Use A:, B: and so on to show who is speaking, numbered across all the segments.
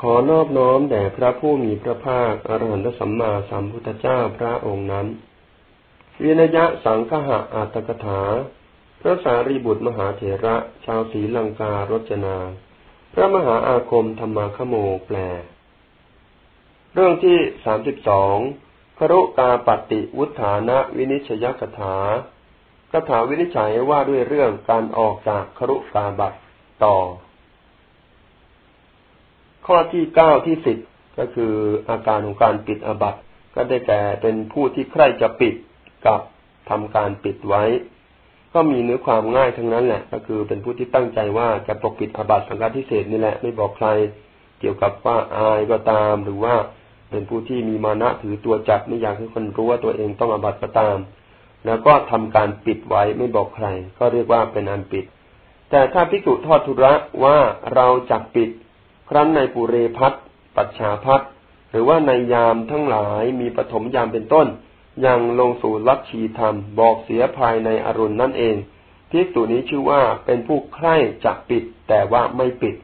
A: ขอนอบน้อมแด่พระผู้มีพระภาคอรหันตสัมมาสัมพุทธเจ้าพระองค์นั้นวินยะสังฆะอัตถกถา พระสารีบุตรมหาเถระ ชาวศรีลังการจนา พระมหาอาคมธรรมาคโมแปล เรื่องที่สามสิบสองครุกาปฏิวุฒานะวินิชยกถาคถาวินิจฉัยว่าด้วยเรื่องการออกจากครุกาบัตต่อ ข้อที่เก้าที่สิบก็คืออาการของการปิดอบัตก็ได้แก่เป็นผู้ที่ใคร่จะปิดกับทำการปิดไว้ ก็มีเนื้อความง่ายทั้งนั้นแหละ ก็คือเป็นผู้ที่ตั้งใจว่าจะปกปิดอบัตสังฆาทิเศษนี่แหละ ไม่บอกใครเกี่ยวกับว่าอายก็ตาม หรือว่าเป็นผู้ที่มีมานะถือตัวจับไม่อยากให้คนรู้ว่าตัวเองต้องอบัตก็ตาม แล้วก็ทำการปิดไว้ไม่บอกใคร ก็เรียกว่าเป็นอันปิด แต่ถ้าพิจุทอดทุระว่าเราจักปิด ครั้นในปุเรพัทปัจฉาพัทหรือว่าในยามทั้งหลายมีปฐมยามเป็นต้น ยังลงสู่ลัทธิธรรม บอกเสียภายในอรุณนั่นเองที่สุนี้ชื่อว่าเป็นผู้ใคร่จะปิดแต่ว่าไม่ปิด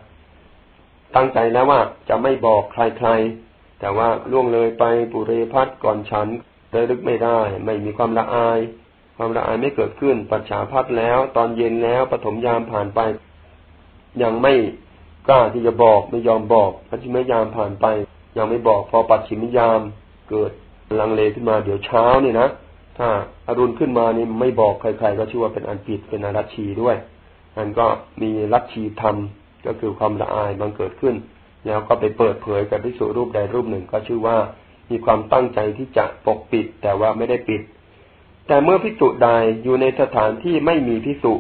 A: ตั้งใจแล้วว่าจะไม่บอกใครๆ แต่ว่าล่วงเลยไปปุเรพัทก่อนฉันระลึกไม่ได้ ไม่มีความละอาย ความละอายไม่เกิดขึ้น ปัจฉาพัทแล้ว ตอนเย็นแล้วปฐมยามผ่านไป ยังไม่ กล้าที่จะบอกไม่ยอมบอกปัจฉิมยามผ่านไป ยังไม่บอกพอปัจฉิมยามเกิดลังเลขึ้นมาเดี๋ยวเช้าเนี่ยนะถ้าอารุณขึ้นมานี่ไม่บอกใคร ๆ ก็ชื่อว่าเป็นอันผิดเป็นอรัชีด้วยมันก็มีรัชชีธรรมก็คือความละอายบังเกิดขึ้น แล้วก็ไปเปิดเผยกับพิสุรูปใดรูปหนึ่งก็ชื่อว่ามีความตั้งใจที่จะปกปิดแต่ว่าไม่ได้ปิด แต่เมื่อพิสุใดอยู่ในสถานที่ไม่มีพิสุ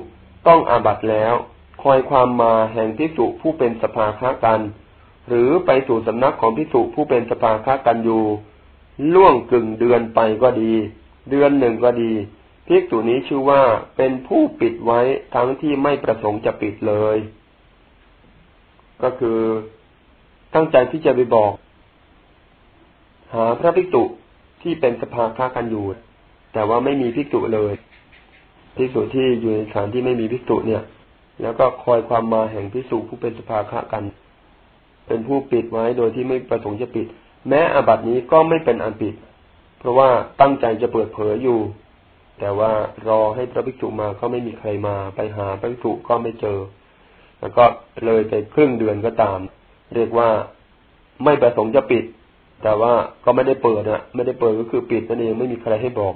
A: ต้องอาบัตแล้ว คอยความมาแห่งพิสุผู้เป็นสภาค้ากัน หรือไปสู่สำนักของพิสุผู้เป็นสภาค้ากันอยู่ ล่วงกึ่งเดือนไปก็ดี เดือนหนึ่งก็ดีพิสุนี้ชื่อว่าเป็นผู้ปิดไว้ทั้งที่ไม่ประสงค์จะปิดเลย ก็คือตั้งใจที่จะไปบอก หาพระภิกษุที่เป็นสภาค้ากันอยู่ แต่ว่าไม่มีภิกษุเลยภิกษุที่อยู่ในสถานที่ไม่มีภิกษุเนี่ย แล้วก็คอยความมาแห่งพิสูจผู้เป็นสภาคะกัน เป็นผู้ปิดไว้โดยที่ไม่ประสงค์จะปิด แม้อาบัตินี้ก็ไม่เป็นอันปิด เพราะว่าตั้งใจจะเปิดเผยอยู่ แต่ว่ารอให้พระภิกษุมาก็ไม่มีใครมาไปหาพระภิกษุก็ไม่เจอ แล้วก็เลยไปครึ่งเดือนก็ตาม เรียกว่าไม่ประสงค์จะปิด แต่ว่าก็ไม่ได้เปิดอะไม่ได้เปิดก็คือปิดนั่นเองไม่มีใครให้บอก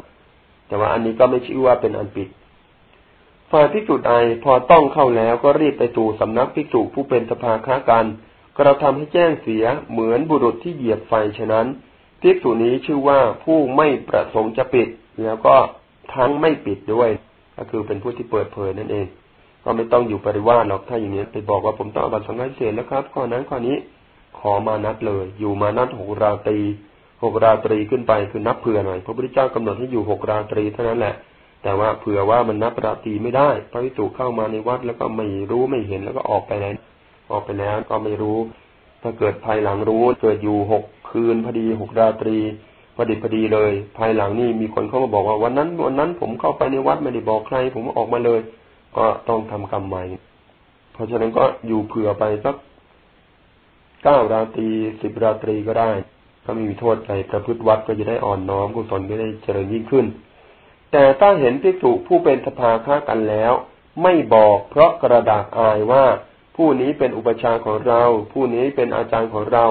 A: แต่ว่าอันนี้ก็ไม่ชื่อว่าเป็นอันปิด ฝ่ายภิกษุใดพอต้องเข้าแล้วก็รีบไปสู่สำนักภิกษุผู้เป็นสภาค้ากัน กระทำให้แจ้งเสียเหมือนบุรุษที่เหยียบไฟฉะนั้นภิกษุนี้ชื่อว่าผู้ไม่ประสงค์จะปิด แล้วก็ทั้งไม่ปิดด้วย ก็คือเป็นผู้ที่เปิดเผยนั่นเอง ก็ไม่ต้องอยู่ปริวาสหรอกถ้าอย่างนี้ไปบอกว่าผมต้องอบัตสังฆเสรแล้วครับข้อนั้นข้อนี้ขอมานัดเลย อยู่มานัดหกราตรีหกราตรีขึ้นไปคือนับเผื่อหน่อยพระพุทธเจ้ากำหนดให้อยู่หกราตรีเท่านั้นแหละ แต่ว่าเผื่อว่ามันนับราตรีไม่ได้พระวิสุเข้ามาในวัดแล้วก็ไม่รู้ไม่เห็นแล้วก็ออกไปแล้วออกไปแล้ว ก็ไม่รู้ ถ้าเกิดภายหลังรู้เกิดอยู่หกคืนพอดีหกราตรีพอดีพอดีเลย ภายหลังนี่มีคนเข้ามาบอกว่าวันนั้นวันนั้นผมเข้าไปในวัดไม่ได้บอกใคร ผมออกมาเลย ก็ต้องทำกรรมใหม่ เพราะฉะนั้นก็อยู่เผื่อไปสักเก้าราตรีสิบราตรีก็ได้ก็ไม่มีโทษใจประพฤติวัดก็จะได้อ่อนน้อมกุศลก็ได้เจริญยิ่งขึ้น แต่ถ้าเห็นภิกษุผู้เป็นสภาค้ากันแล้ว ไม่บอกเพราะกระดาษอายว่า ผู้นี้เป็นอุปชาของเรา ผู้นี้เป็นอาจารย์ของเรา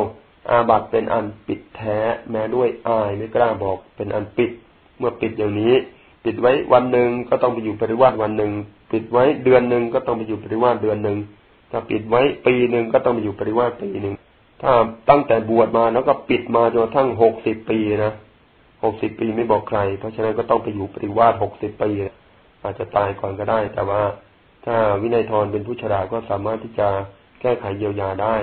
A: อาบัตเป็นอันปิดแท้ แม้ด้วยอายไม่กล้าบอกเป็นอันปิด เมื่อปิดอย่างนี้ ปิดไว้วันหนึ่งก็ต้องไปอยู่ปริวาสวันหนึ่งปิดไว้เดือนหนึ่งก็ต้องไปอยู่ปริวาสเดือนหนึ่งถ้าปิดไว้ปีหนึ่งก็ต้องไปอยู่ปริวาสปีหนึ่งถ้าตั้งแต่บวชมาแล้วก็ปิดมาจนกระทั่งหกสิบปีนะ หกสิบปีไม่บอกใคร เพราะฉะนั้นก็ต้องไปอยู่ปริวาสหกสิบปีอาจจะตายก่อนก็ได้ แต่ว่าถ้าวินัยทรเป็นผู้ฉลาก็สามารถที่จะแก้ไขเยียวยาได้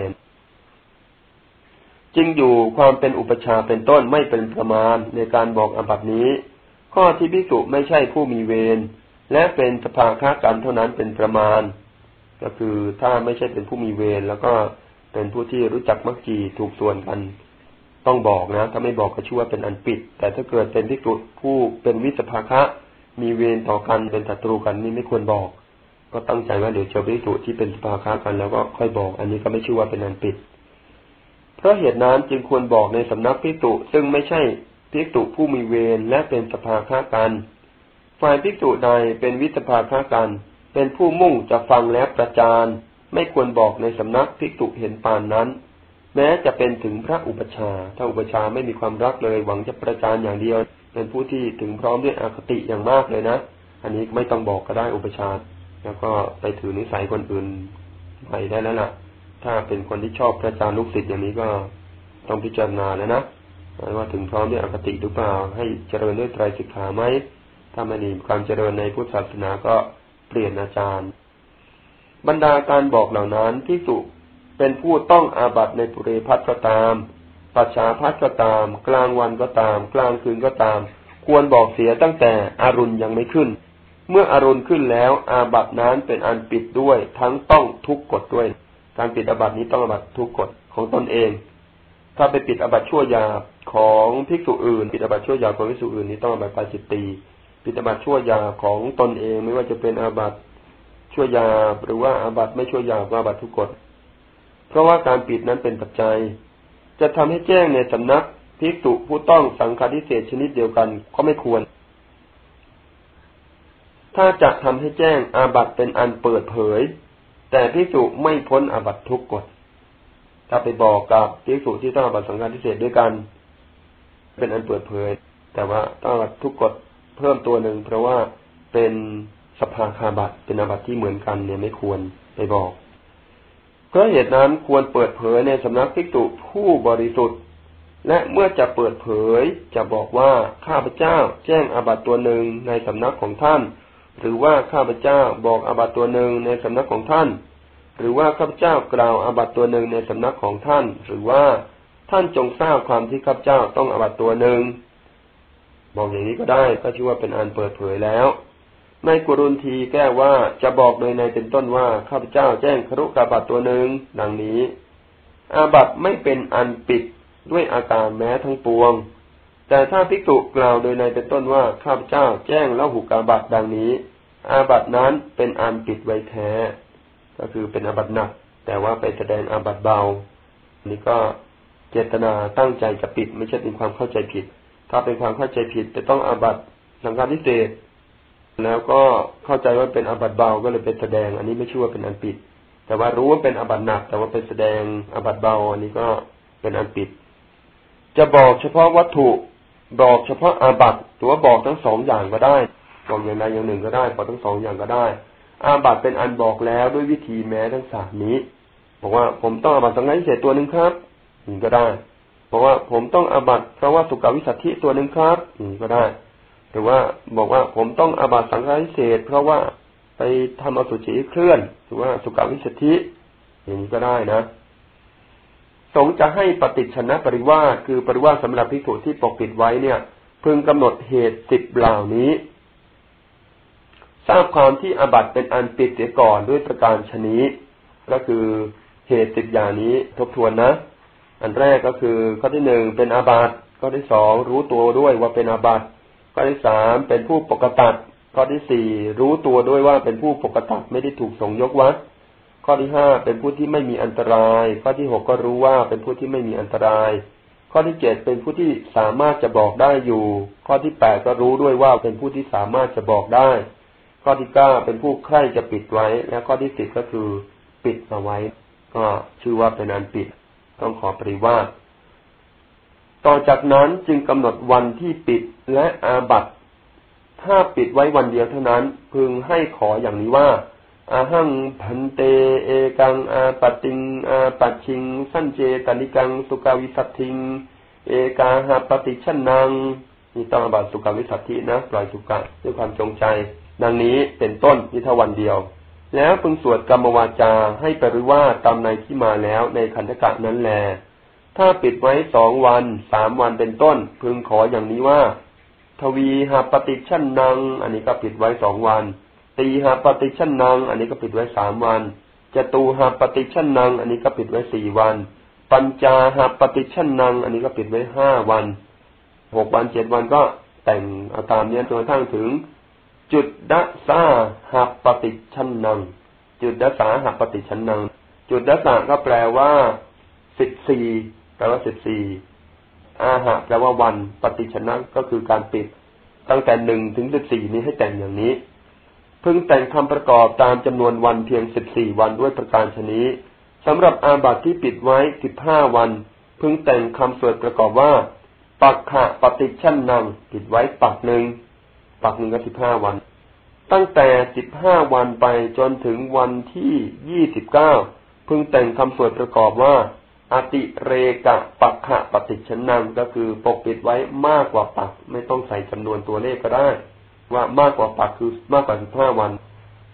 A: จึงอยู่ความเป็นอุปชาเป็นต้นไม่เป็นประมาณในการบอกอบัตินี้ ข้อที่พิสุไม่ใช่ผู้มีเวรและเป็นสภาค้ากันเท่านั้นเป็นประมาณ ก็คือถ้าไม่ใช่เป็นผู้มีเวรแล้วก็เป็นผู้ที่รู้จักมักจีถูกส่วนกัน ต้องบอกนะ ถ้าไม่บอกก็ชื่อว่าเป็นอันปิด แต่ถ้าเกิดเป็นพิกุผู้เป็นวิสภาคะ มีเวรต่อกันเป็นศัตรูกันนี่ไม่ควรบอก ก็ตั้งใจว่าเดี๋ยวเจอพิกุที่เป็นสภาคะกันแล้วก็ค่อยบอก อันนี้ก็ไม่ชื่อว่าเป็นอันปิด เพราะเหตุนั้นจึงควรบอกในสำนักพิจุซึ่งไม่ใช่พิจุผู้มีเวรและเป็นสภาค้ากัน ฝ่ายพิจุใดเป็นวิสภาค้ากัน เป็นผู้มุ่งจะฟังและประจานไม่ควรบอกในสำนักพิจุเห็นปานนั้น แม้จะเป็นถึงพระอุปชา ถ้าอุปชาไม่มีความรักเลย หวังจะประจานอย่างเดียว เป็นผู้ที่ถึงพร้อมด้วยอคติอย่างมากเลยนะ อันนี้ไม่ต้องบอกก็ได้อุปชา แล้วก็ไปถือนิสัยคนอื่นไปได้แล้วล่ะ ถ้าเป็นคนที่ชอบประจานลูกศิษย์อย่างนี้ก็ต้องพิจารณาแล้วนะว่าถึงพร้อมด้วยอคติหรือเปล่า ให้เจริญด้วยไตรสิกขาไหม ถ้าไม่มีความเจริญในพุทธศาสนาก็เปลี่ยนอาจารย์ บรรดาการบอกเหล่านั้นที่สุ เป็นผู้ต้องอาบัตในปุเรพัทก็ตาม ปัจฉาพัทก็ตาม กลางวันก็ตาม กลางคืนก็ตาม ควรบอกเสียตั้งแต่อารุณยังไม่ขึ้น เมื่ออารมณ์ขึ้นแล้ว อาบัตินั้นเป็นอันปิดด้วย ทั้งต้องทุกกฎด้วย การปิดอาบัตินี้ต้องอาบัติทุกกฎของตนเอง ถ้าไปปิดอาบัติชั่วยาของภิกษุอื่น ปิดอาบัติชั่วยาของภิกษุอื่นนี้ต้องอาบัติปาจิตตีปิดอาบัติชั่วยาของตนเองไม่ว่าจะเป็นอาบัติชั่วยาหรือว่าอาบัติไม่ชั่วยาก็อาบัติทุกกฎ เพราะว่าการปิดนั้นเป็นปัจจัย จะทำให้แจ้งในสำนักภิกษุผู้ต้องสังฆาทิเศษชนิดเดียวกันก็ไม่ควร ถ้าจะทำให้แจ้งอาบัตเป็นอันเปิดเผย แต่พิสุไม่พ้นอาบัตทุกกฎถ้าไปบอกกับพิสุที่ต้องอาบัตสังฆาทิเศษด้วยกัน เป็นอันเปิดเผย แต่ว่าต้องอาบัตทุกกฎเพิ่มตัวหนึ่งเพราะว่าเป็นสภาคาบัตเป็นอาบัตที่เหมือนกันเนี่ยไม่ควรไปบอก เพราะเหตุนั้นควรเปิดเผยในสำนักพิจุผู้บริสุทธิ์ และเมื่อจะเปิดเผยจะบอกว่าข้าพเจ้าแจ้งอาบัตตัวหนึ่งในสำนักของท่าน หรือว่าข้าพเจ้าบอกอาบัตตัวหนึ่งในสำนักของท่าน หรือว่าข้าพเจ้ากล่าวอาบัตตัวหนึ่งในสำนักของท่าน หรือว่าท่านจงทราบความที่ข้าพเจ้าต้องอาบัตตัวหนึ่งบอกอย่างนี้ก็ได้ก็ชื่อว่าเป็นอันเปิดเผยแล้ว ในกุรุนทีแก้ว่าจะบอกโดยในเป็นต้นว่าข้าพเจ้าแจ้งครุกาบัตตัวหนึ่งดังนี้ อาบัตไม่เป็นอันปิดด้วยอาการแม้ทั้งปวง แต่ถ้าภิกษุกล่าวโดยในเป็นต้นว่าข้าพเจ้าแจ้งแล้วหุกาบัตดังนี้ อาบัตนั้นเป็นอันปิดไว้แท้ ก็คือเป็นอาบัตหนัก แต่ว่าไปแสดงอาบัตเบา นี่ก็เจตนาตั้งใจจะปิดไม่ใช่เป็นความเข้าใจผิด ถ้าเป็นความเข้าใจผิดจะต้องอาบัตสังฆาทิเศษ แล้วก็เข้าใจว่าเป็นอาบัตเบาก็เลยเป็นแสดง อันนี้ไม่ชื่อว่าเป็นอันปิด แต่ว่ารู้ว่าเป็นอาบัตหนัก แต่ว่าเป็นแสดงอาบัตเบา อันนี้ก็เป็นอันปิด จะบอกเฉพาะวัตถุบอกเฉพาะอาบัตหรือว่าบอกทั้งสองอย่างก็ได้บอกอย่างใดอย่างหนึ่งก็ได้บอกทั้งสองอย่างก็ได้ อาบัตเป็นอันบอกแล้วด้วยวิธีแม้ทั้งสามนี้บอกว่าผมต้องอาบัตสังฆิเศษตัวหนึ่งครับนี่ก็ได้บอกว่าผมต้องอาบัตเพราะว่าสุกวิสัตถิตัวหนึ่งครับนี่ก็ได้ หรือว่าบอกว่าผมต้องอาบัตสังฆิเศษ เพราะว่าไปทำอสุจิเคลื่อน หรือว่าสุกาวิสัตถิอย่างนี้ก็ได้นะสงจะให้ปฏิชนะปริวาสคือปริวาสสำหรับพิสูจที่ปกปิดไว้เนี่ย พึงกำหนดเหตุสิบเหล่านี้ ทราบความที่อาบัตเป็นอันปิดเสียก่อนด้วยประการชนี้ ก็คือเหตุสิบอย่างนี้ทบทวนนะ อันแรกก็คือข้อที่หนึ่งเป็นอาบัตข้อที่สองรู้ตัวด้วยว่าเป็นอาบัติ ข้อที่สามเป็นผู้ปกตัดข้อที่สี่รู้ตัวด้วยว่าเป็นผู้ปกตัดไม่ได้ถูกส่งยกวัด ข้อที่ห้าเป็นผู้ที่ไม่มีอันตราย ข้อที่หกก็รู้ว่าเป็นผู้ที่ไม่มีอันตราย ข้อที่เจ็ดเป็นผู้ที่สามารถจะบอกได้อยู่ ข้อที่แปดก็รู้ด้วยว่าเป็นผู้ที่สามารถจะบอกได้ ข้อที่เก้าเป็นผู้ใคร่จะปิดไว้ และข้อที่สิบก็คือปิดเอาไว้ ก็ชื่อว่าเป็นอันปิด ต้องขอปริวาส ต่อจากนั้นจึงกำหนดวันที่ปิดและอาบัตถ้าปิดไว้วันเดียวเท่านั้น พึงให้ขออย่างนี้ว่า อาหังพันเต เอกัง อาปติง อาปัชิง สั้นเจตานิกัง สุกาวิสัตทิง เอกาหาปฏิชันนังนี่ต้องอาบัตสุกาวิสัตทินะปล่อยสุกะด้วยความจงใจ ดังนี้เป็นต้นนิทวันเดียว แล้วพึงสวดกรรมวาจาให้ปริว่าตามในที่มาแล้วในคันธกะนั้นแล ถ้าปิดไว้สองวันสามวันเป็นต้น พึงขออย่างนี้ว่า ทวีหาปฏิชันนัง อันนี้ก็ปิดไว้สองวัน ตีหาปฏิชันนัง อันนี้ก็ปิดไว้สามวันจตูหาปฏิชันนัง อันนี้ก็ปิดไว้สี่วัน ปัญจาหาปฏิชันนัง อันนี้ก็ปิดไว้ห้าวันหกวันเจ็ดวันก็แต่งเอาตามเนี้จนกระทั่งถึง จุดดะสาหัปฏิชันนัง จุดดะสาหัปฏิชันนัง จุดดะสาก็แปลว่าสิบสี่ ลว่าสิบสี่อาหะแปลว่าวันปฏิชนะก็คือการปิด ตั้งแต่หนึ่งถึงสิบสี่นี้ให้แต่งอย่างนี้พึงแต่งคำประกอบตามจำนวนวันเพียงสิบสี่วันด้วยประการชนี้สำหรับอาบัติที่ปิดไว้สิบห้าวัน พึงแต่งคำสวดประกอบว่าปักขะปฏิชันนังปิดไว้ปักหนึ่งปักหนึ่งก็สิบห้าวัน ตั้งแต่สิบห้าวันไปจนถึงวันที่ยี่สิบเก้าพึงแต่งคำสวดประกอบว่า อติเรกะปักขะปฏิชนังก็คือปกปิดไว้มากกว่าปัก ไม่ต้องใส่จำนวนตัวเลขก็ได้ ว่ามากกว่าปักคือมากกว่าสิบห้าวัน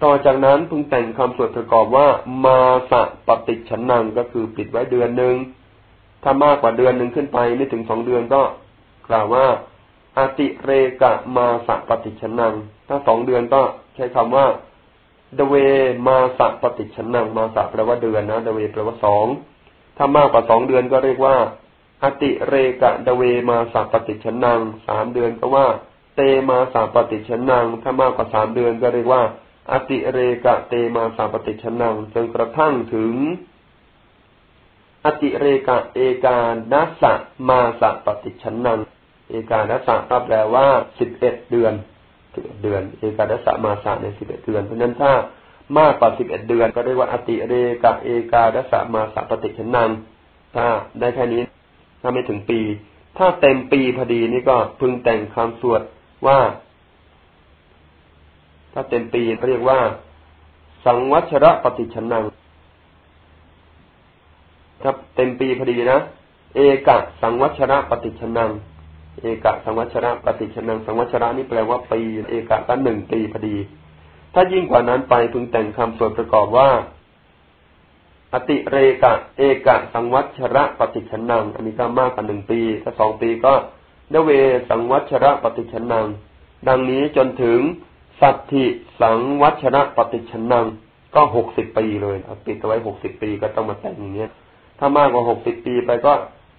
A: ต่อจากนั้นพึงแต่งคำสวดประกอบว่ามาสะปฏิชนังก็คือปิดไว้เดือนหนึ่งถ้ามากกว่าเดือนหนึ่งขึ้นไปไม่ถึงสองเดือนก็กล่าวว่าอติเรกะมาสะปฏิชนัง ถ้าสองเดือนก็ใช้คำว่าเดเวมาสะปฏิชนัง มาสะแปลว่าเดือนนะเดเวแปลว่าสอง ถ้ามากกว่าสองเดือนก็เรียกว่า อติเรกะเดเวมาสาปฏิชนังสามเดือนก็ว่า เตมาสาปฏิชนัง ถ้ามากกว่าสามเดือนก็เรียกว่า อติเรกะเตมาสาปฏิชนังจนกระทั่งถึง อติเรกะเอกานัสะมาสะปฏิชนัง เอกานัสสะแปลว่าสิบเอ็ดเดือนเดือน เอกานัสสะมาสะในสิบเอ็ดเดือนเพราะนั้นถ้า มากกว่าสิบเอ็ดเดือน ก็เรียกว่าอติเรกะเอกาดัสมาสัปฏิชนังถ้าได้แค่นี้ ถ้าไม่ถึงปี ถ้าเต็มปีพอดีนี่ก็พึงแต่งคำสวดว่า ถ้าเต็มปีเรียกว่า สังวัชระปฏิชนังถ้าเต็มปีพอดีนะเอกะสังวัชระปฏิชนัง เอกะสังวัชระปฏิชนัง สังวัชระนี่แปลว่าปี เอกะก็หนึ่งปีพอดี ถ้ายิ่งกว่านั้นไปพึงแต่งคำส่วนประกอบว่า อติเรกะ เอกะสังวัชระปฏิชนัง อันนี้ก็มากกว่าหนึ่งปี ถ้าสองปีก็เดเวสังวัชระปฏิชนัง ดังนี้จนถึงสัตถิสังวัชระปฏิชนัง ก็หกสิบปีเลยปิดเอาไว้หกสิบปีก็ต้องมาแต่งอย่างเงี้ย ถ้ามากกว่าหกสิบปีไปก็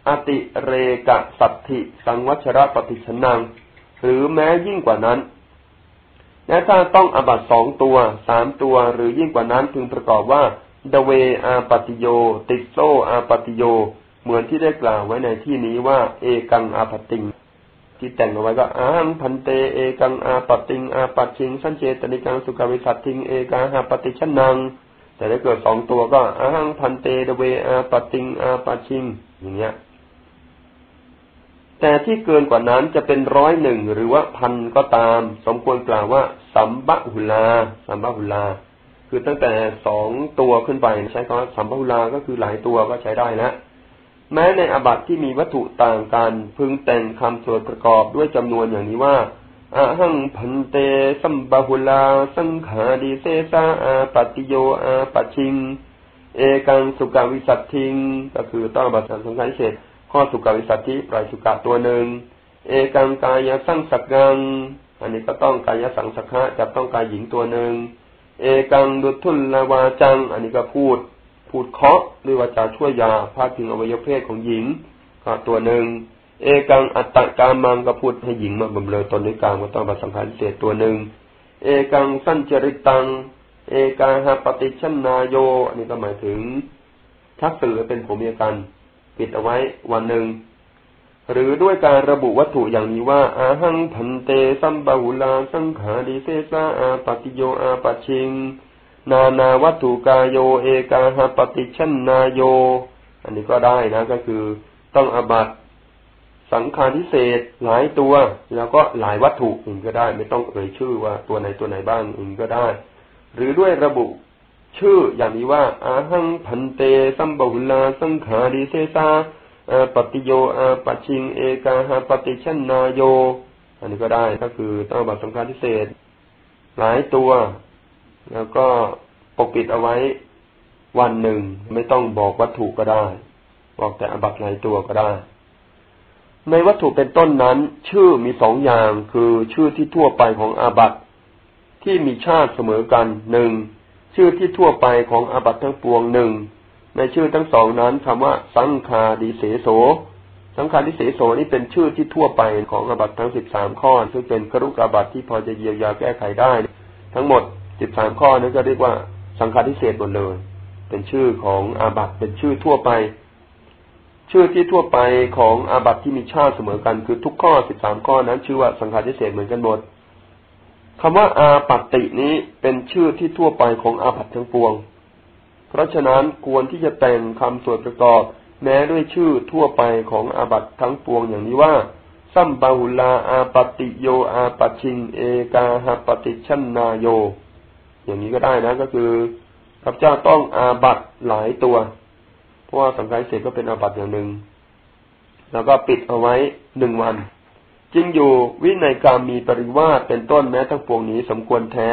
A: อติเรกะสัตถิสังวัชระปฏิชนัง หรือแม้ยิ่งกว่านั้น และถ้าต้องอบัตสองตัว สามตัว หรือยิ่งกว่านั้นพึงประกอบว่าเดเวอาปติโย ติโซอาปติโย เหมือนที่ได้กล่าวไว้ในที่นี้ว่า เอกังอาปติง ที่แต่งเอาไว้ก็อาหังพันเต เอกังอาปติง อาปัชิง สันเจตนิกังสุกวิสัตทิง เอกาหาปติชนัง แต่ถ้าเกิดสองตัวก็อาหังพันเตเดเวอาปติง อาปัชิง อย่างเงี้ย แต่ที่เกินกว่านั้นจะเป็นร้อยหนึ่งหรือว่าพันก็ตาม สมควรกล่าวว่า สัมบะหุลา สัมบะหุลา คือตั้งแต่สองตัวขึ้นไปใช้คำว่าสัมบะหุลาก็คือหลายตัวก็ใช้ได้นะแม้ในอบัตที่มีวัตถุต่างกัน พึงแต่งคำสวดประกอบด้วยจำนวนอย่างนี้ว่าอาหังพันเต สัมบะหุลา สังขาดีเซซาอาปติโยอาปัชิง เอกังสุกาวิสัตทิง ก็คือต้องบัตรสงสัยเสร็จข้อสุกาวิสัตถิปลายสุกะตัวหนึ่ง เอกังกายสังสักกัง อันนี้ก็ต้องกายสังสักขะจับต้องกายหญิงตัวหนึ่งเอกังดุทุลวาจัง อันนี้ก็พูด พูดเคาะด้วยวาจาช่วยยาพาดพิงอวัยวะเพศของหญิงก็ตัวหนึ่งเอกังอัตตะกามังก็พูดให้หญิงมาบำเรอตนด้วยกางก็ต้องบัสังขารเศษตัวหนึ่งเอกังสั้นจริตัง เอกาหาปฏิชนาโย อันนี้ก็หมายถึง ทักสื่อเป็นผัวเมียกัน ปิดเอาไว้วันหนึ่ง หรือด้วยการระบุวัตถุอย่างนี้ว่า อาหังพันเตสัมบาหุลาสังขาดิเซสาอาปติโยอาปชิง นานาวัตถุกายโยเอกาหาปฏิชันนาโย อันนี้ก็ได้นะก็คือต้องอบัตสังขารทิเศษหลายตัว แล้วก็หลายวัตถุอื่นก็ได้ ไม่ต้องเอ่ยชื่อว่าตัวไหนตัวไหนบ้างอื่นก็ได้ หรือด้วยระบุชื่ออย่างนี้ว่า อาหังพันเตสัมบุลาสังขาริเซซา ปฏิโยอาปชิง เอกาหาปฏิชันนายโย อันนี้ก็ได้ก็คือต้องบัตรสำคัญพิเศษ หลายตัว แล้วก็ปกปิดเอาไว้วันหนึ่งไม่ต้องบอกวัตถุก็ได้ บอกแต่อบัตหลายตัวก็ได้ ในวัตถุเป็นต้นนั้น ชื่อมีสองอย่างคือชื่อที่ทั่วไปของอาบัตที่มีชาติเสมอกันหนึ่งชื่อที่ทั่วไปของอาบัตทั้งปวงหนึ่ง ในชื่อทั้งสองนั้นคำว่าสังคาดิเสโส สังคาดิเสโสนี่เป็นชื่อที่ทั่วไปของอาบัตทั้งสิบสามข้อ ซึ่งเป็นครุกอบัตที่พอจะเยียวยาแก้ไขได้ ทั้งหมดสิบสามข้อนั้นก็เรียกว่าสังคาดิเศษหมดเลย เป็นชื่อของอาบัตเป็นชื่อทั่วไป ชื่อที่ทั่วไปของอาบัตที่มีชาติเสมอกันคือทุกข้อสิบสามข้อนั้น ชื่อว่าสังฆาทิเศษเหมือนกันหมดคำว่าอาปัตตินี้เป็นชื่อที่ทั่วไปของอาบัตทั้งปวง เพราะฉะนั้นควรที่จะแต่งคำสวดประกอบ แม้ด้วยชื่อทั่วไปของอาบัตทั้งปวงอย่างนี้ว่า สัมบาหุลาอาปติโยอาปชิง เอกาหปฏิชันนาโย อย่างนี้ก็ได้นะก็คือข้าพเจ้าต้องอาบัตหลายตัว เพราะว่าสังฆายเสร็จก็เป็นอาบัตอย่างหนึ่ง แล้วก็ปิดเอาไว้หนึ่งวัน จึงอยู่วินัยกรรมมีปริวาสเป็นต้นแม้ทั้งปวงนี้สมควรแท้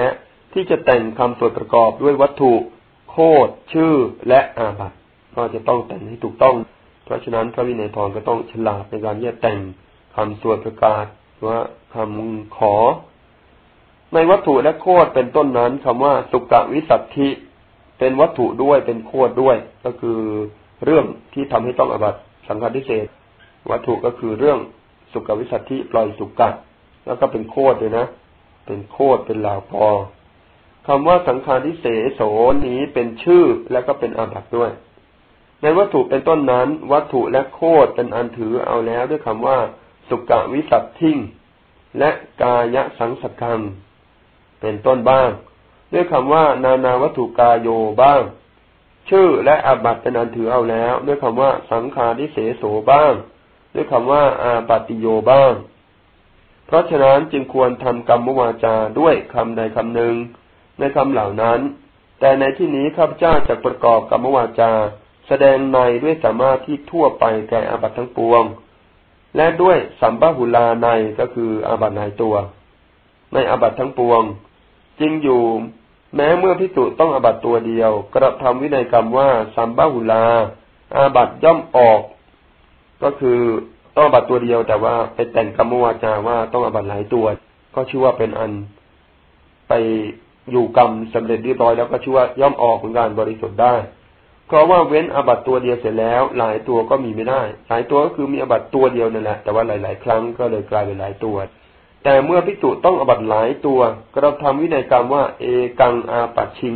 A: ที่จะแต่งคำสวดประกอบด้วยวัตถุ โคดชื่อและอาบัตก็จะต้องแต่งให้ถูกต้อง เพราะฉะนั้นพระวินัยทองก็ต้องฉลาดในการที่จะแต่งคำสวดประกาศว่าคำขอ ในวัตถุและโคดเป็นต้นนั้นคำว่าสุกวิสัตถิเป็นวัตถุด้วยเป็นโคดด้วย ก็คือเรื่องที่ทำให้ต้องอบัตสังฆาทิเศษวัตถุก็คือเรื่องสุกวิสัตถิปล่อยสุกะแล้วก็เป็นโคดเลยนะ เป็นโคดเป็นลาวพอ คำว่าสังฆารทิเศษโสนี้เป็นชื่อแล้วก็เป็นอาบัตด้วย ในวัตถุเป็นต้นนั้น วัตถุและโคดเป็นอันถือเอาแล้วด้วยคำว่า สุกวิสัตทิ้งและกายสังสกังเป็นต้นบ้าง ด้วยคำว่า นานาวัตถุกายโยบ้าง ชื่อและอาบัตเป็นอันถือเอาแล้ว ด้วยคำว่า สังขารทิเสโสบ้าง ด้วยคำว่า อาปาติโยบ้าง เพราะฉะนั้นจึงควรทำกรรมวาจาด้วยคำใดคำหนึ่ง ในคำเหล่านั้น แต่ในที่นี้ข้าพเจ้าจะประกอบกรรมวาจา แสดงในด้วยสามารถที่ทั่วไปแก่อาบัตทั้งปวง และด้วยสัมปหุลาในก็คืออาบัตในตัว ในอาบัตทั้งปวง จริงอยู่ แม้เมื่อพิจุต้องอาบัตตัวเดียว กระทำวินัยกรรมว่าสัมปหุลา อาบัตย่อมออก ก็คือต้องอาบัตตัวเดียว แต่ว่าไปแต่งกรรมวาจาว่าต้องอาบัตหลายตัว ก็ชื่อว่าเป็นอันไป อยู่กรรมสำเร็จเรียบร้อยแล้วก็ชื่อว่าย่อมออกเป็นการบริสุทธิ์ได้ เพราะว่าเว้นอบัตตัวเดียวเสร็จแล้ว หลายตัวก็มีไม่ได้ หลายตัวก็คือมีอบัตตัวเดียวนั่นแหละแต่ว่าหลาย ๆ ครั้งก็เลยกลายเป็นหลายตัว แต่เมื่อพิจุต้องอบัตหลายตัวก็เราทำวินัยกรรมว่า เอกังอาปัดชิง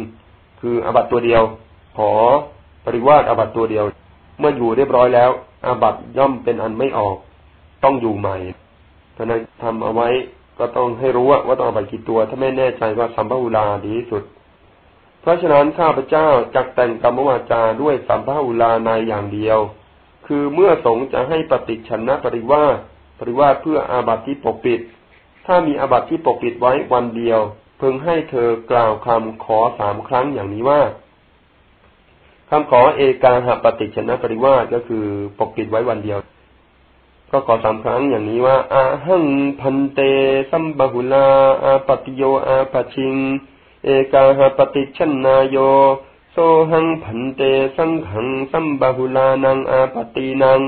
A: คืออบัตตัวเดียว ขอปริวาสอบัตตัวเดียว เมื่ออยู่เรียบร้อยแล้วอาบัตย่อมเป็นอันไม่ออก ต้องอยู่ใหม่เพราะนั้นทำเอาไว้ ก็ต้องให้รู้ว่าต้องอบัตกี่ตัว ถ้าไม่แน่ใจว่าสัมภุลาดีที่สุด เพราะฉะนั้นข้าพเจ้าจักแต่งกรรมวาจาด้วยสัมภาุลาในอย่างเดียว คือเมื่อสงจะให้ปฏิชนะปริวาปริวาเพื่ออาบัติที่ปกปิด ถ้ามีอาบัติที่ปกปิดไว้วันเดียวเพิ่งให้เธอกล่าวคำขอสามครั้งอย่างนี้ว่าคำขอเอกาหปฏิชนะปริวาก็คือปกปิดไว้วันเดียว ก็ขอสามครั้งอย่างนี้ว่า อาหังพันเต สัมบหุลา อาปติโย อาปชิง เอกาหปฏิชนนายโย โซหังผันเต สังขังสัมบหุลานังอาปตินัง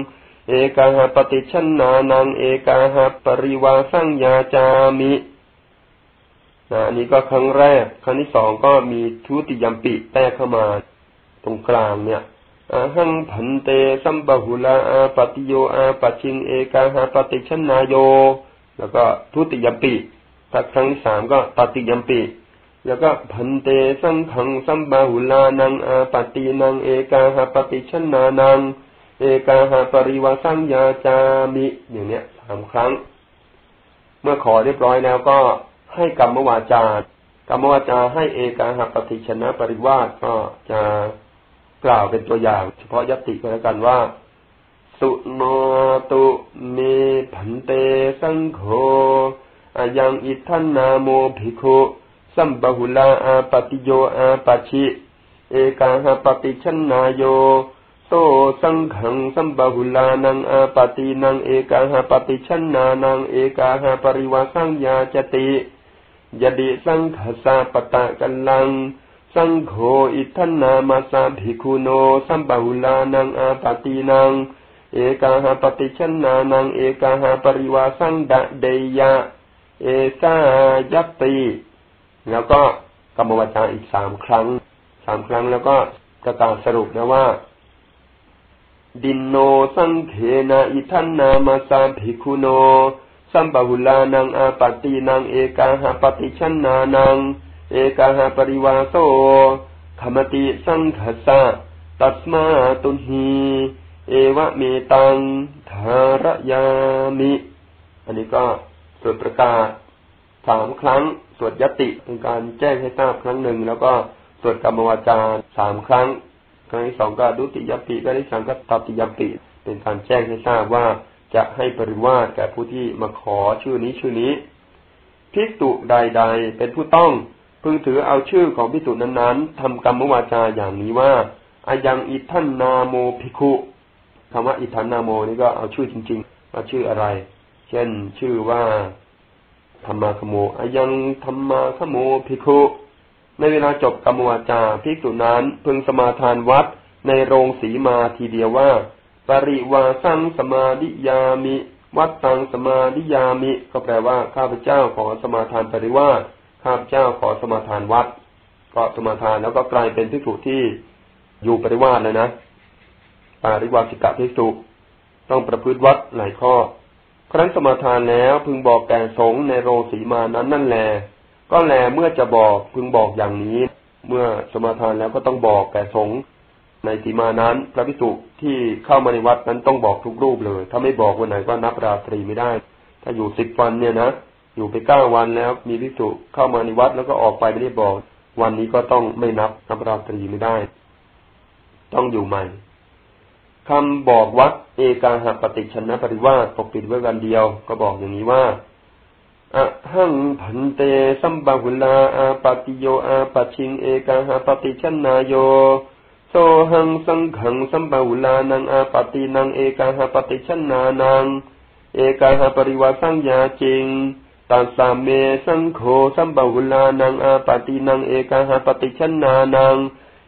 A: เอกาหปฏิชนานัง เอกาหปริวาสังยาจามินะอันนี้ก็ครั้งแรก ครั้งที่สองก็มีทุติยมปิแทรกเข้ามา ตรงกลางเนี่ย อาหังผันเตสัมบาหุลาอาปติโยอาปชิงเอกาหปฏิชนายโย แล้วก็ทุติยมปิถ้าครั้งที่สามก็ปฏิยมปิแล้วก็พันเตสังขังสัมบาหุลานังอาปตินังเอกาหาปฏิชนานัง เอกาหาปริวาสังยาจามิอย่างเนี้ยสามครั้ง เมื่อขอเรียบร้อยแล้วก็ให้กรรมวาจากรรมวาจาให้เอกาหาปฏิชนะปริวาสก็จะ กล่าวเป็นตัวอย่าง เฉพาะยติก็แล้วกันว่า สุโนตุเมพันเตสังโฆอายังอิทันนาโมภิกขุสัมบหุลาอาปติโยอาปชิเอกาหปฏิชนาโยโตสังขังสัมบหุลานังอาปตินังเอกาหปฏิชนานังเอกาหปริวาสังยาจติยดิสังขสาปตะกันลัง สังโฆอิทันนามาสาภิคุโน สัมบหุลานังอาปตินัง เอกาหาปฏิชนานัง เอกาหาปริวาสังดะเดยะ เอสายติ แล้วก็กรรมวจาอีกสามครั้ง สามครั้งแล้วก็ประกาสรุปนะว่า ดินโนสังเขนาอิทันนามาสาภิคุโน สัมบหุลานังอาปตินัง เอกาหาปฏิชนนานัง เอกาหาปริวาโสขมติสังขสะตัสมาตุหีเอวะเมตังธารยามิ อันนี้ก็สวดประกาศสามครั้ง สวดยติเป็นการแจ้งให้ทราบครั้งหนึ่ง แล้วก็สวดกรรมวาจาสามครั้ง ครั้งที่สองก็ดุติยปิครั้งที่สามก็ตติยปิเป็นการแจ้งให้ทราบว่าจะให้ปริวาสแก่ผู้ที่มาขอชื่อนี้ชื่อนี้ภิกษุใด ๆ เป็นผู้ต้อง พึงถือเอาชื่อของภิกษุนั้นๆทำกรรมวาจาอย่างนี้ว่าอายังอิทันนาโมภิกขุคำว่าอิทันนาโมนี่ก็เอาชื่อจริงๆว่าชื่ออะไร เช่นชื่อว่าธรรมาขโมอายังธรรมาขโมภิกขุในเวลาจบกรรมวาจาภิกษุนั้นพึงสมาทานวัดในโรงสีมาทีเดียวว่า ปริวาสังสมาดิยามิ วัดตังสมาดิยามิ ก็แปลว่าข้าพเจ้าขอสมาทานปริวาส ข้าพเจ้าขอสมาทานวัด ก็สมาทานแล้วก็กลายเป็นภิกษุที่อยู่ปริวาสเลยนะปาริวาสิกะภิกษุต้องประพฤติวัดหลายข้อ ครั้นสมาทานแล้วพึงบอกแก่สงในโรงสีมานั้นนั่นแล ก็แลเมื่อจะบอกพึงบอกอย่างนี้ เมื่อสมาทานแล้วก็ต้องบอกแก่สงในสีมานั้น พระภิกษุที่เข้ามาในวัดนั้นต้องบอกทุกรูปเลย ถ้าไม่บอกวันไหนก็นับราตรีไม่ได้ ถ้าอยู่สิบวันเนี่ยนะ อยู่ไปเก้าวันแล้ว มีภิกษุเข้ามาในวัดแล้วก็ออกไปไม่ได้บอก วันนี้ก็ต้องไม่นับนับราตรีไม่ได้ ต้องอยู่ใหม่คำบอกวัดเอกาหปฏิชนะปริวาสปกปิดไว้วันเดียว ก็บอกอย่างนี้ว่าอะหังพันเตสัมบาหุลาอาปติโยอาปชิง เอกาหปฏิชนาโยโซหังสังขังสัมบาหุลานังอาปตินังเอกาหปฏิชนานัง เอกาหปริวาสังยาจริง ตัสสาเมสังโฆสัมบาหุลานังอาปตินังเอกาหปฏิชนานัง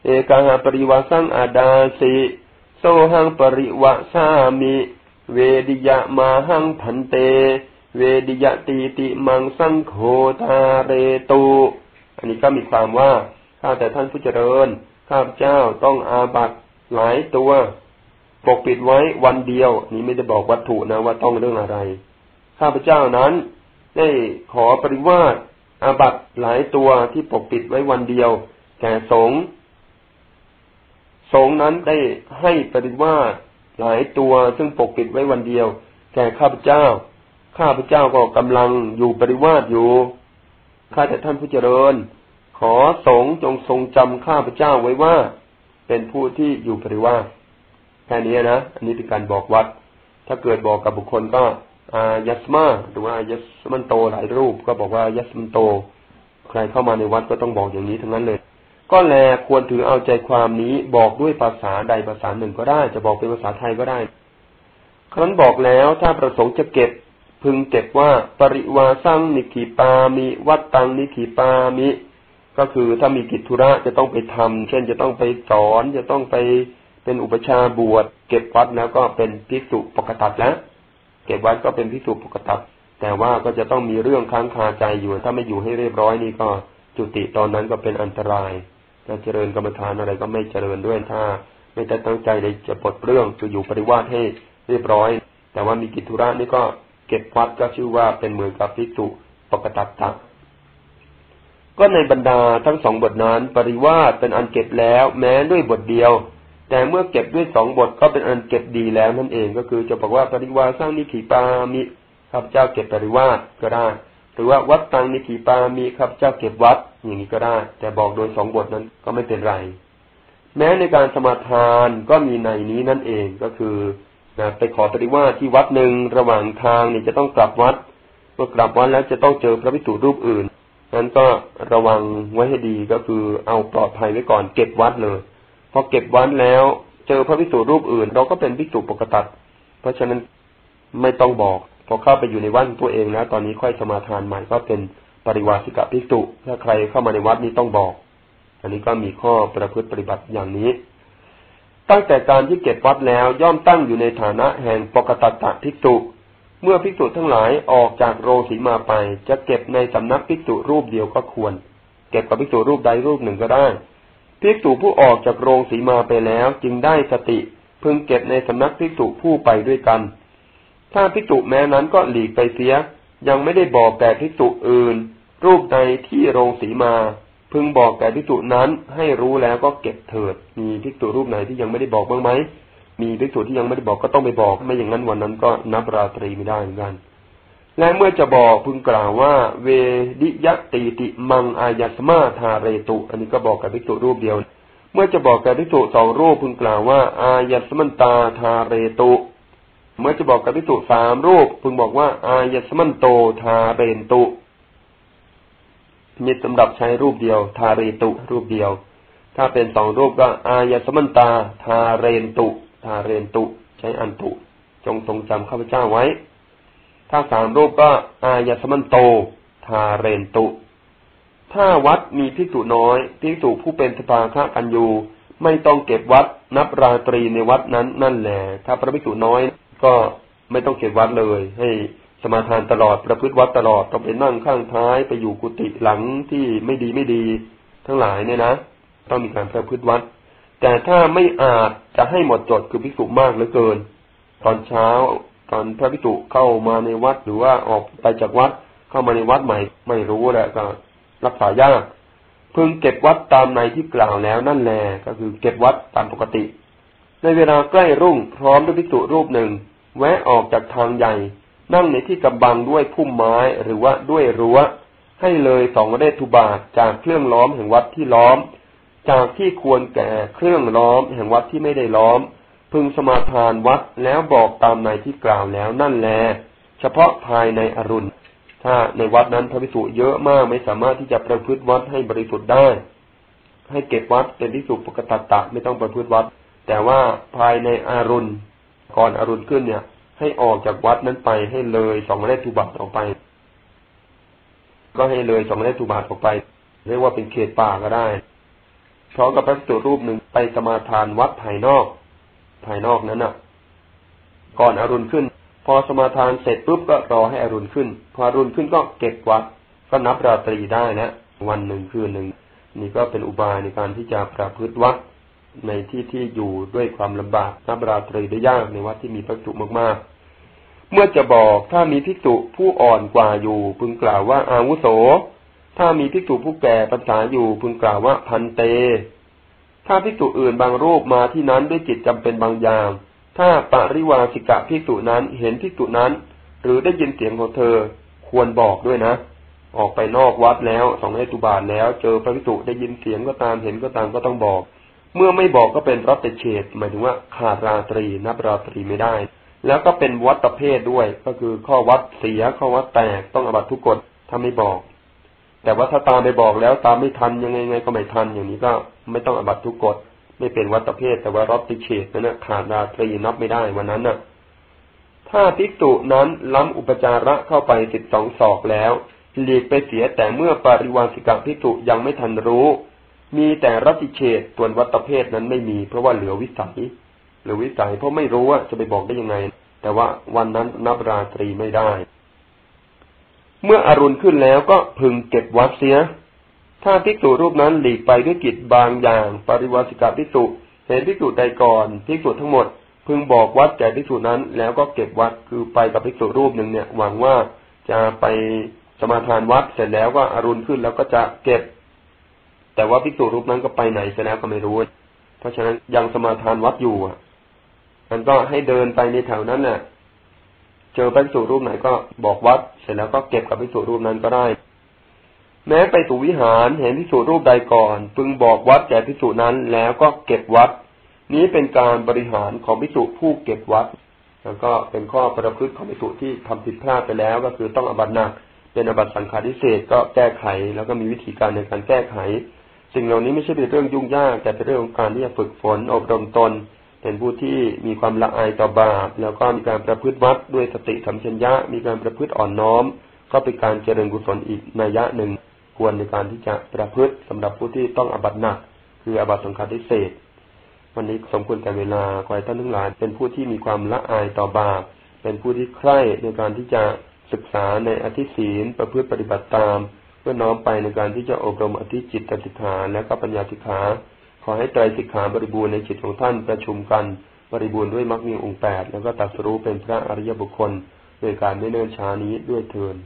A: เอกาหปริวาสังอาดาสิโซหังปริวะสามิ เวดิยะมาหังพันเต เวดิยะตีติมังสังโฆทาเรตุอันนี้ก็มีความว่าข้าแต่ท่านผู้เจริญข้าพเจ้าต้องอาบัตหลายตัวปกปิดไว้วันเดียว นี้ไม่ได้บอกวัตถุนะว่าต้องเรื่องอะไร ข้าพเจ้านั้น ได้ขอปริวาสอาบัตหลายตัวที่ปกปิดไว้วันเดียว แก่สงสงนั้นได้ให้ปริวาสหลายตัวซึ่งปกปิดไว้วันเดียว แก่ข้าพเจ้า ข้าพเจ้าก็กำลังอยู่ปริวาสอยู่ ข้าแต่ท่านผู้เจริญ ขอสงจงทรงจำข้าพเจ้าไว้ว่า เป็นผู้ที่อยู่ปริวาสแค่นี้นะ อันนี้เป็นการบอกวัด ถ้าเกิดบอกกับบุคคลก็ อายัสมาหรือว่ายัสมันโตหลายรูปก็บอกว่ายัสมันโต ใครเข้ามาในวัดก็ต้องบอกอย่างนี้ทั้งนั้นเลย ก็แลควรถือเอาใจความนี้บอกด้วยภาษาใดภาษาหนึ่งก็ได้ จะบอกเป็นภาษาไทยก็ได้ ครั้นบอกแล้วถ้าประสงค์จะเก็บพึงเก็บว่าปริวาสังนิขีปามิวัดตังนิขีปามิ ก็คือถ้ามีกิจธุระจะต้องไปทำเช่นจะต้องไปสอนจะต้องไปเป็นอุปชาบวชเก็บวัดแล้วก็เป็นภิกษุปกตัดแล้ว เก็บวัดก็เป็นภิกษุปกตัดแต่ว่าก็จะต้องมีเรื่องค้างคาใจอยู่ ถ้าไม่อยู่ให้เรียบร้อยนี่ก็จุติตอนนั้นก็เป็นอันตรายจะเจริญกรรมฐานอะไรก็ไม่เจริญด้วยถ้า ไม่ได้ตั้งใจเลยจะปลดเรื่องจะอยู่ปริวาสให้เรียบร้อย แต่ว่ามีกิจธุระนี่ก็เก็บวัดก็ชื่อว่าเป็นเหมือนกับพิจุปกตัตตะก็ในบรรดาทั้งสองบทนั้น ปริวาสเป็นอันเก็บแล้ว แม้ด้วยบทเดียว แต่เมื่อเก็บด้วยสองบทก็เป็นอันเก็บดีแล้วนั่นเองก็คือจะบอกว่าปริวาสร้างนิขีปามิข้าพเจ้าเก็บปริวาสก็ได้ หรือว่าวัดตังนิขีปามีครับเจ้าเก็บวัดอย่างนี้ก็ได้ แต่บอกโดยสองบทนั้นก็ไม่เป็นไร แม้ในการสมาทานก็มีในนี้นั่นเองก็คือนะไปขอปฏิว่าที่วัดหนึ่งระหว่างทางนี่จะต้องกลับวัดเมื่อกลับวัดแล้วจะต้องเจอพระพิสุรูปอื่นนั้นก็ระวังไว้ให้ดีก็คือเอาปลอดภัยไว้ก่อนเก็บวัดเลย พอเก็บวัดแล้ว เจอพระพิสุรูปอื่น เราก็เป็นพิสุปกตัดเพราะฉะนั้นไม่ต้องบอก พอเข้าไปอยู่ในวัดตัวเองแล้วตอนนี้ค่อยสมาทานใหม่ก็เป็นปริวาสิกะภิกษุถ้าใครเข้ามาในวัดนี้ต้องบอก อันนี้ก็มีข้อประพฤติปฏิบัติอย่างนี้ ตั้งแต่การที่เก็บวัดแล้วย่อมตั้งอยู่ในฐานะแห่งปกตัตะภิกษุเมื่อภิกษุทั้งหลายออกจากโรสีมาไป จะเก็บในสำนักภิกษุรูปเดียวก็ควร เก็บกับภิกษุรูปใดรูปหนึ่งก็ได้ ภิกษุผู้ออกจากโรงสีมาไปแล้วจึงได้สติ พึงเก็บในสำนักภิกษุผู้ไปด้วยกัน ถ้าภิกษุแม้นั้นก็หลีกไปเสีย ยังไม่ได้บอกแก่ภิกษุอื่น รูปใดที่โรงสีมา พึงบอกแก่ภิกษุนั้นให้รู้แล้วก็เก็บเถิด มีภิกษุรูปไหนที่ยังไม่ได้บอกบ้างไหมมีภิกษุที่ยังไม่ได้บอกก็ต้องไปบอก ไม่อย่างนั้นวันนั้นก็นับราตรีไม่ได้เหมือนกัน และเมื่อจะบอกพึงกล่าวว่า เวดิยติติมังอายัสมาทาเรตุ อันนี้ก็บอกกับภิกษุรูปเดียว เมื่อจะบอกกับภิกษุสองรูปพึงกล่าวว่า อายัสมันตาทาเรตุ เมื่อจะบอกกับภิกษุสามรูป พึงบอกว่า อายัสมันโตทาเรนตุมีสำหรับใช้รูปเดียว ทาเรตุ รูปเดียว ถ้าเป็นสองรูปก็ อายัสมันตา ทาเรนตุ ทาเรนตุ ใช้อันตุ จงทรงจำข้าพเจ้าไว้ ถ้าสามรูปก็อายสมันโต ทาเรนตุ ถ้าวัดมีพิจุน้อยพิจุผู้เป็นสภาคะกันอยู่ ไม่ต้องเก็บวัดนับราตรีในวัดนั้นนั่นแหละถ้าพระพิจุน้อยก็ไม่ต้องเก็บวัดเลย ให้สมาทานตลอดประพฤติวัดตลอดต้องไปนั่งข้างท้ายไปอยู่กุฏิหลังที่ไม่ดีไม่ดี ทั้งหลายเนี่ยนะต้องมีการประพฤติวัด แต่ถ้าไม่อาจจะให้หมดจดคือภิกษุมากเหลือเกิน ตอนเช้า ตอนพระภิกษุเข้ามาในวัดหรือว่าออกไปจากวัดเข้ามาในวัดใหม่ ไม่รู้แหละก็รักษายากพึงเก็บวัดตามในที่กล่าวแล้วนั่นแหละก็คือเก็บวัดตามปกติ ในเวลาใกล้รุ่งพร้อมด้วยภิกษุรูปหนึ่ง แวะออกจากทางใหญ่ นั่งในที่กำบังด้วยพุ่มไม้หรือว่าด้วยรั้ว ให้เลยสองเรทุบาทจากเครื่องล้อมแห่งวัดที่ล้อม จากที่ควรแก่เครื่องล้อมแห่งวัดที่ไม่ได้ล้อม พึงสมาทานวัดแล้วบอกตามในที่กล่าวแล้วนั่นแล เฉพาะภายในอรุณ ถ้าในวัดนั้นพระภิกษุเยอะมากไม่สามารถที่จะประพฤติวัดให้บริสุทธิ์ได้ ให้เก็บวัดเป็นที่สุปกตัตตะไม่ต้องประพฤติวัด แต่ว่าภายในอารุณ ก่อนอรุณขึ้นเนี่ย ให้ออกจากวัดนั้นไปให้เลยสองเลทุบาทออกไป ก็ให้เลยสองเลทุบาทออกไป เรียกว่าเป็นเขตป่าก็ได้พร้อมกับพระสุรูปหนึ่งไปสมาทานวัดภายนอก ภายนอกนั้นน่ะ ก่อนอรุณขึ้น พอสมาทานเสร็จปุ๊บก็รอให้อรุณขึ้น พออรุณขึ้นก็เก็บวัดก็นับราตรีได้นะวันหนึ่งคืนหนึ่งนี่ก็เป็นอุบายในการที่จะประพฤติวัดในที่ที่อยู่ด้วยความลำบากนับราตรีได้ยากในวัดที่มีพระจุมากๆ เมื่อจะบอกถ้ามีภิกษุผู้อ่อนกว่าอยู่ พึงกล่าวว่าอาวุโส ถ้ามีภิกษุผู้แก่ภาษาอยู่พึงกล่าวว่าพันเต ถ้าภิกษุอื่นบางรูปมาที่นั้นด้วยจิตจำเป็นบางอย่าง ถ้าปริวาสิกะภิกษุนั้นเห็นภิกษุนั้น หรือได้ยินเสียงของเธอควรบอกด้วยนะ ออกไปนอกวัดแล้วสองให้ตุบาทแล้ว เจอพระภิกษุได้ยินเสียงก็ตามเห็นก็ตามก็ต้องบอก เมื่อไม่บอกก็เป็นรัตเฉดหมายถึงว่าขาดราตรีนับราตรีไม่ได้ แล้วก็เป็นวัตเพศด้วย ก็คือข้อวัดเสียข้อวัดแตกต้องอบัตทุกกฎถ้าไม่บอก แต่ว่าถ้าตามไปบอกแล้วตามไม่ทันยังไงไงก็ไม่ทันอย่างนี้ก็ ไม่ต้องอบัตทุกกฎไม่เป็นวัตเพศแต่ว่ารัตเฉดนั่นนะขาดราตรีนับไม่ได้วันนั้นน่ะ ถ้าภิกษุนั้นล้ำอุปจาระเข้าไปสิบสองศอกแล้วหลีกไปเสียแต่เมื่อปริวาสิกาภิกษุยังไม่ทันรู้ มีแต่รัติเฉดส่วนวัตเพศนั้นไม่มีเพราะว่าเหลือวิสัยเหลือวิสัยเพราะไม่รู้ว่าจะไปบอกได้ยังไง แต่ว่าวันนั้นนับราตรีไม่ได้ เมื่ออรุณขึ้นแล้วก็พึงเก็บวัดเสีย ถ้าภิกษุรูปนั้นหลีกไปด้วยกิจบางอย่าง ปริวาสิกาภิกษุเห็นภิกษุใดก่อนภิกษุทั้งหมด พึงบอกวัดแก่ภิกษุนั้น แล้วก็เก็บวัดคือไปกับภิกษุรูปหนึ่งเนี่ยหวังว่าจะไปสมาทานวัดเสร็จแล้วก็อรุณขึ้นแล้วก็จะเก็บ แต่ว่าภิกษุรูปนั้นก็ไปไหนเสียแล้วก็ไม่รู้ เพราะฉะนั้นยังสมาทานวัดอยู่อะมันก็ให้เดินไปในแถวนั้นน่ะ เจอภิกษุรูปไหนก็บอกวัดเสร็จแล้วก็เก็บกับภิกษุรูปนั้นก็ได้ แม้ไปสู่วิหารเห็นภิกษุรูปใดก่อน พึงบอกวัดแก่ภิกษุนั้นแล้วก็เก็บวัด นี้เป็นการบริหารของภิกษุผู้เก็บวัด แล้วก็เป็นข้อประพฤติของภิกษุที่ทำผิดพลาดไปแล้ว ก็คือต้องอบัตหนักเป็นอบัตสังฆาทิเศษก็แก้ไข แล้วก็มีวิธีการในการแก้ไข สิ่งเหล่านี้ไม่ใช่เป็นเรื่องยุ่งยาก แต่เป็นเรื่องของการที่จะฝึกฝนอบรมตน เป็นผู้ที่มีความละอายต่อบาป แล้วก็มีการประพฤติวัดด้วยสติสัมชัญญะ มีการประพฤติอ่อนน้อม ก็เป็นการเจริญกุศลอีกนัยยะหนึ่ง ควรในการที่จะประพฤติสำหรับผู้ที่ต้องอบัตหนัก คืออบัตสังฆาทิเศษ วันนี้สมควรแต่เวลาขอให้ท่านทั้งหลาย เป็นผู้ที่มีความละอายต่อบาปเป็นผู้ที่ใคร่ในการที่จะศึกษาในอธิศีลประพฤติปฏิบัติตาม เพื่อน้อมไปในการที่จะอบรมอธิจิตติขาและก็ปัญญาติขา ขอให้ใจสิกขาบริบูรณ์ในจิตของท่านประชุมกันบริบูรณ์ด้วยมรรคมีองค์แปดแล้วก็ตัดสู้เป็นพระอริยบุคคลโดยการไม่เนิ่นช้านี้ด้วยเทิน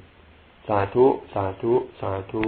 A: สาธุ สาธุ สาธุ